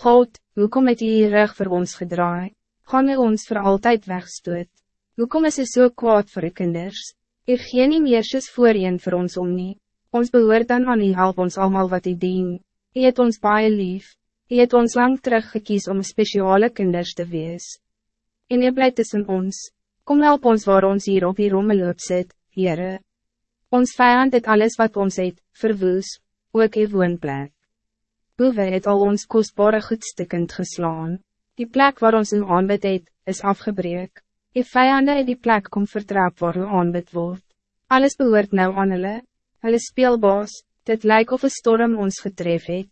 God, hoekom het hier rug vir ons gedraai? Gaan hy ons voor altijd wegstoot? Hoekom is hy so kwaad vir die kinders? Hy gee nie meer soos voorheen vir ons om nie. Ons behoort dan aan die help ons allemaal wat hy dien. Hy het ons baie lief. Hy het ons lang teruggekies om speciale kinders te wees. En hy blijft tussen ons. Kom help ons waar ons hier op die rommeloop sit, Heere. Ons vijand het alles wat ons het, verwoes, ook die woonplek. Boewe het al ons kostbare goedstikkend geslaan. Die plek waar ons uw aanbid het, is afgebreek. Die vijanden het die plek kom vertrap waar uw aanbid wordt. Alles behoort nou aan hulle. Hulle speelbaas, dit lijkt of een storm ons getref het.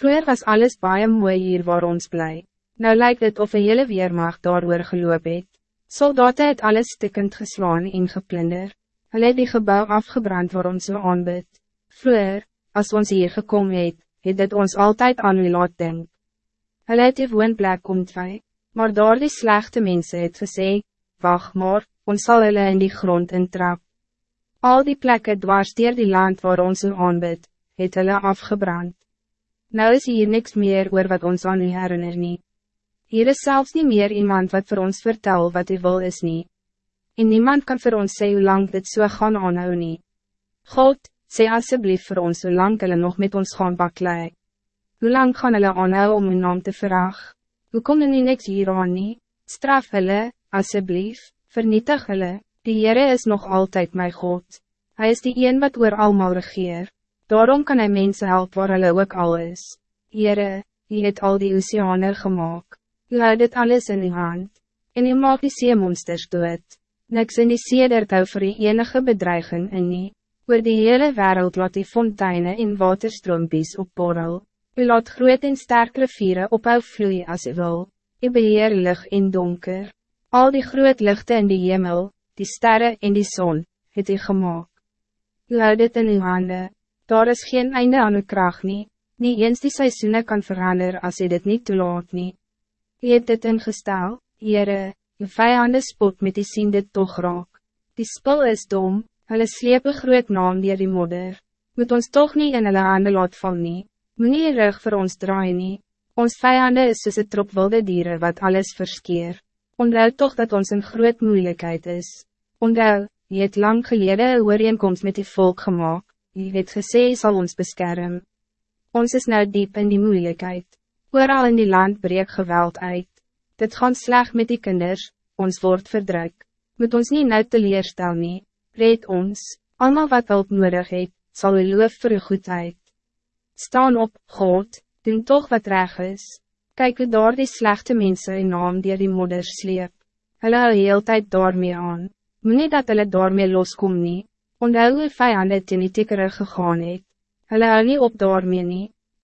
Vroeger was alles baie mooi hier waar ons blij. Nou lijkt het of een hele weermacht daar geloop het. Soldaten het alles stikkend geslaan en geplunder. Hulle het die gebouw afgebrand waar ons aanbid. Vroeger, als ons hier gekomen het, het dit ons altijd aan u laat denk. Hulle het die woonplek ontwij, maar daar die slechte mensen het gesê, wacht maar, ons zal hulle in die grond intrap. Al die plekken dwars dier die land waar ons so aanbid, het hulle afgebrand. Nou is hier niks meer oor wat ons aan u herinner nie. Hier is zelfs niet meer iemand wat voor ons vertel wat hij wil is niet. En niemand kan voor ons zeggen hoe lang dit so gaan aanhou nie. God, sê alsjeblieft voor ons hoe lang hulle nog met ons gaan baklei. Hoe lang gaan hulle aanhou om hun naam te vraag? Hoe kom hulle niks hier aan nie? Straf hulle, alsjeblieft, vernietig hulle, die Heere is nog altijd mijn God. Hij is die een wat oor almal regeer. Daarom kan hij mensen helpen waar hulle ook al is. Heere, die het al die oceaner gemaakt. U houdt dit alles in uw hand. En u maakt die zeemonsters dood. Niks in die sedert hou vir die enige bedreiging in nie. Oor die hele wereld laat die fonteine en waterstroompies opborrel. U laat groot en sterk riviere ophou vloei as u wil. U beheer licht en donker. Al die groot lichten in die hemel, die sterren en die zon, het u gemaakt. U houdt dit in uw handen. Daar is geen einde aan uw kracht nie. Nie eens die seisoene kan veranderen als u dit niet toelaat nie. Je hebt dit ingestel, Heere, je vijanden spot met die sien dit toch raak. Die spul is dom, hulle sleep een groot naam dier die modder. Moet ons toch niet in hulle handen laat val nie. Moet nie rug voor ons draai nie. Ons vijanden is soos een trop wilde dieren wat alles verskeer. Onthou toch dat ons een groot moeilijkheid is. Onthou, je het lang gelede een ooreenkomst met die volk gemaakt. Je het gesê zal ons beschermen. Ons is nou diep in die moeilijkheid. Ooral in die land breek geweld uit. Dit gaan slecht met die kinders, ons wordt verdruk. Moet ons niet nou teleerstel nie, red ons, allemaal wat hulp nodig het, sal u loof vir u goedheid. Staan op, God, doen toch wat reg is. Kijk hoe daar die slechte mensen in naam die die moeder sleep. Hulle hou heel tijd daarmee aan. Moet nie dat hulle daarmee loskom nie. Onthou hoe vijanden teen die tikkere gegaan het. Hulle hou nie op daarmee nie.